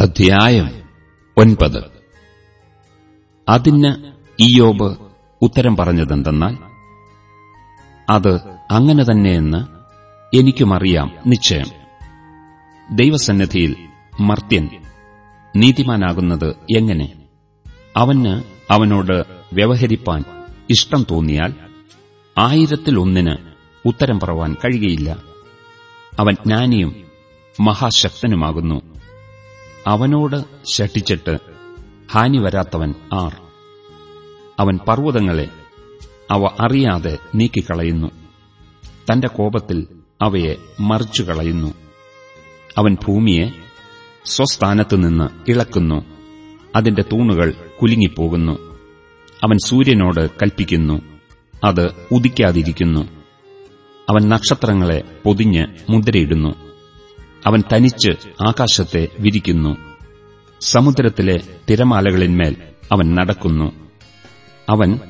അധ്യായം ഒൻപത്. അതിന് ഇയോബ് ഉത്തരം പറഞ്ഞതെന്തെന്നാൽ അത് അങ്ങനെ തന്നെയെന്ന് എനിക്കുമറിയാം നിശ്ചയം. ദൈവസന്നിധിയിൽ മർത്യൻ നീതിമാനാകുന്നത് എങ്ങനെ? അവന് അവനോട് വ്യവഹരിപ്പാൻ ഇഷ്ടം തോന്നിയാൽ ആയിരത്തിൽ ഒന്നിന് ഉത്തരം പറവാൻ കഴിയുകയില്ല. അവൻ ജ്ഞാനിയും മഹാശക്തനുമാകുന്നു. അവനോട് ശഠിച്ചിട്ട് ഹാനി വരാത്തവൻ ആർ. അവൻ പർവതങ്ങളെ അവ അറിയാതെ നീക്കിക്കളയുന്നു. തന്റെ കോപത്തിൽ അവയെ മറിച്ചുകളയുന്നു അവൻ ഭൂമിയെ സ്വസ്ഥാനത്തുനിന്ന് ഇളക്കുന്നു. അതിന്റെ തൂണുകൾ കുലുങ്ങിപ്പോകുന്നു. അവൻ സൂര്യനോട് കൽപ്പിക്കുന്നു. അത് ഉദിക്കാതിരിക്കുന്നു. അവൻ നക്ഷത്രങ്ങളെ പൊതിഞ്ഞ് മുദ്രയിടുന്നു. അവൻ തനിച്ച് ആകാശത്തെ വിരിക്കുന്നു. സമുദ്രത്തിലെ തിരമാലകളിന്മേൽ അവൻ നടക്കുന്നു. അവൻ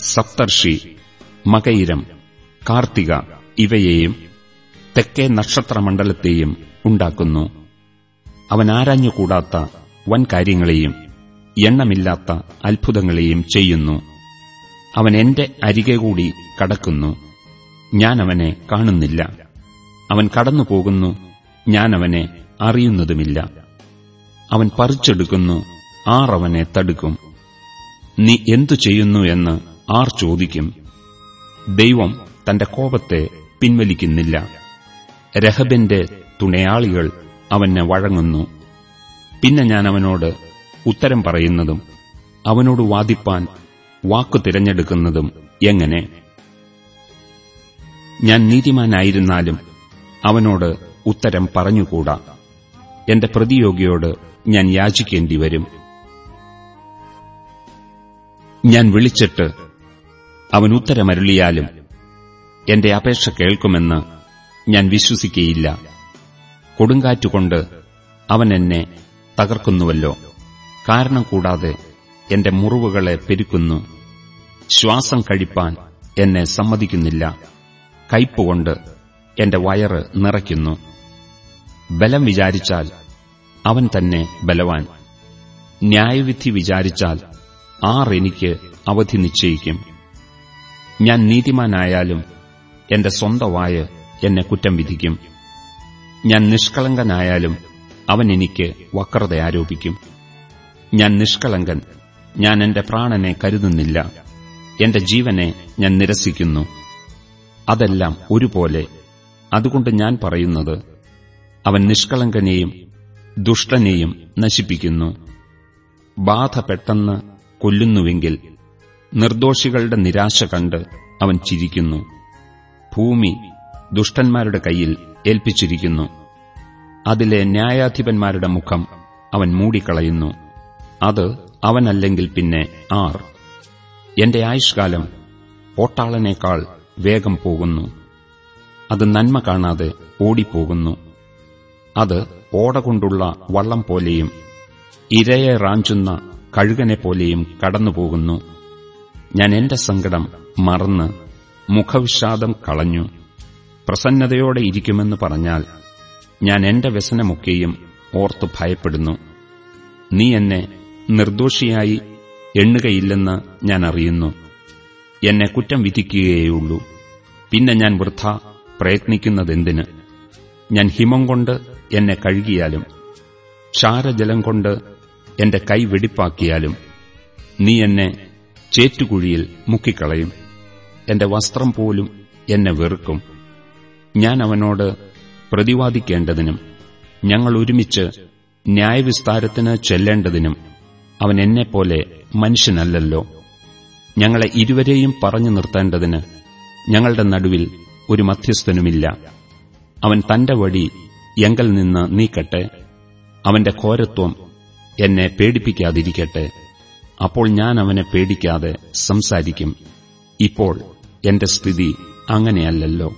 സപ്തർഷി മകയിരം കാർത്തിക ഇവയെയും തെക്കേ നക്ഷത്രമണ്ഡലത്തെയും ഉണ്ടാക്കുന്നു. അവൻ ആരാഞ്ഞുകൂടാത്ത വൻ കാര്യങ്ങളെയും എണ്ണമില്ലാത്ത അത്ഭുതങ്ങളെയും ചെയ്യുന്നു. അവൻ എന്റെ അരികെ കൂടി കടക്കുന്നു. ഞാൻ അവനെ കാണുന്നില്ല. അവൻ കടന്നുപോകുന്നു ഞാൻ അവനെ അറിയുന്നതുമില്ല. അവൻ പറിച്ചെടുക്കുന്നു ആർ അവനെ തടുക്കും. നീ എന്തു ചെയ്യുന്നു എന്ന് ആർ ചോദിക്കും. ദൈവം തന്റെ കോപത്തെ പിൻവലിക്കുന്നില്ല. രഹബിന്റെ തുണയാളികൾ അവനെ വഴങ്ങുന്നു. പിന്നെ ഞാൻ അവനോട് ഉത്തരം പറയുന്നതും അവനോട് വാദിപ്പാൻ വാക്കു തിരഞ്ഞെടുക്കുന്നതും എങ്ങനെ? ഞാൻ നീതിമാനായിരുന്നാലും അവനോട് ഉത്തരം പറഞ്ഞുകൂടാ? എന്റെ പ്രതിയോഗിയോട് ഞാൻ യാചിക്കേണ്ടി വരും ഞാൻ വിളിച്ചിട്ട് അവൻ ഉത്തരമരുളിയാലും എന്റെ അപേക്ഷ കേൾക്കുമെന്ന് ഞാൻ വിശ്വസിക്കുകയില്ല കൊടുങ്കാറ്റുകൊണ്ട് അവൻ എന്നെ തകർക്കുന്നുവല്ലോ. കാരണം കൂടാതെ എന്റെ മുറിവുകളെ പെരുക്കുന്നു. ശ്വാസം കഴിപ്പാൻ എന്നെ സമ്മതിക്കുന്നില്ല. കയ്പുകൊണ്ട് എന്റെ വയറ് നിറയ്ക്കുന്നു. ബലം വിചാരിച്ചാൽ അവൻ തന്നെ ബലവാൻ. ന്യായവിധി വിചാരിച്ചാൽ ആർ എനിക്ക് അവധി നിശ്ചയിക്കും. ഞാൻ നീതിമാനായാലും എന്റെ സ്വന്തമായ എന്നെ കുറ്റം വിധിക്കും. ഞാൻ നിഷ്കളങ്കനായാലും അവൻ എനിക്ക് വക്രത ആരോപിക്കും. ഞാൻ നിഷ്കളങ്കൻ ഞാൻ എന്റെ പ്രാണനെ കരുതുന്നില്ല. എന്റെ ജീവനെ ഞാൻ നിരസിക്കുന്നു. അതെല്ലാം ഒരുപോലെ അതുകൊണ്ട് ഞാൻ പറയുന്നത് അവൻ നിഷ്കളങ്കനെയും ദുഷ്ടനെയും നശിപ്പിക്കുന്നു. ബാധ പെട്ടെന്ന് കൊല്ലുന്നുവെങ്കിൽ നിർദോഷികളുടെ നിരാശ കണ്ട് അവൻ ചിരിക്കുന്നു. ഭൂമി ദുഷ്ടന്മാരുടെ കയ്യിൽ ഏൽപ്പിച്ചിരിക്കുന്നു. അതിലെ ന്യായാധിപന്മാരുടെ മുഖം അവൻ മൂടിക്കളയുന്നു. അത് അവനല്ലെങ്കിൽ പിന്നെ ആർ? എന്റെ ആയുഷ്കാലം ഓട്ടാളനേക്കാൾ വേഗം പോകുന്നു. അത് നന്മ കാണാതെ ഓടിപ്പോകുന്നു. അത് ഓടകൊണ്ടുള്ള വള്ളം പോലെയും ഇരയെ റാഞ്ചുന്ന കഴുകനെ പോലെയും കടന്നുപോകുന്നു. ഞാൻ എന്റെ സങ്കടം മറന്ന് മുഖവിഷാദം കളഞ്ഞു. പ്രസന്നതയോടെ ഇരിക്കുമെന്ന് പറഞ്ഞാൽ ഞാൻ എന്റെ വ്യസനമൊക്കെയും ഓർത്തു ഭയപ്പെടുന്നു. നീ എന്നെ നിർദോഷിയായി എണ്ണുകയില്ലെന്ന് ഞാൻ അറിയുന്നു. എന്നെ കുറ്റം വിധിക്കുകയേയുള്ളൂ. പിന്നെ ഞാൻ വൃഥ പ്രയത്നിക്കുന്നതെന്തിന്? ഞാൻ ഹിമം കൊണ്ട് എന്നെ കഴുകിയാലും ക്ഷാരജലം കൊണ്ട് എന്റെ കൈ വെടിപ്പാക്കിയാലും നീ എന്നെ ചേറ്റുകുഴിയിൽ മുക്കിക്കളയും. എന്റെ വസ്ത്രം പോലും എന്നെ വെറുക്കും. ഞാൻ അവനോട് പ്രതിവാദിക്കേണ്ടതിനും ഞങ്ങൾ ഒരുമിച്ച് ന്യായവിസ്താരത്തിന് ചെല്ലേണ്ടതിനും അവൻ എന്നെപ്പോലെ മനുഷ്യനല്ലല്ലോ. ഞങ്ങളെ ഇരുവരെയും പറഞ്ഞു നിർത്തേണ്ടതിന് ഞങ്ങളുടെ നടുവിൽ ഒരു മധ്യസ്ഥനുമില്ല. അവൻ തന്റെ വഴി എങ്കൽ നിന്ന് നീക്കട്ടെ. അവന്റെ ഘോരത്വം എന്നെ പേടിപ്പിക്കാതിരിക്കട്ടെ. അപ്പോൾ ഞാൻ അവനെ പേടിക്കാതെ സംസാരിക്കും. ഇപ്പോൾ എന്റെ സ്ഥിതി അങ്ങനെയല്ലല്ലോ.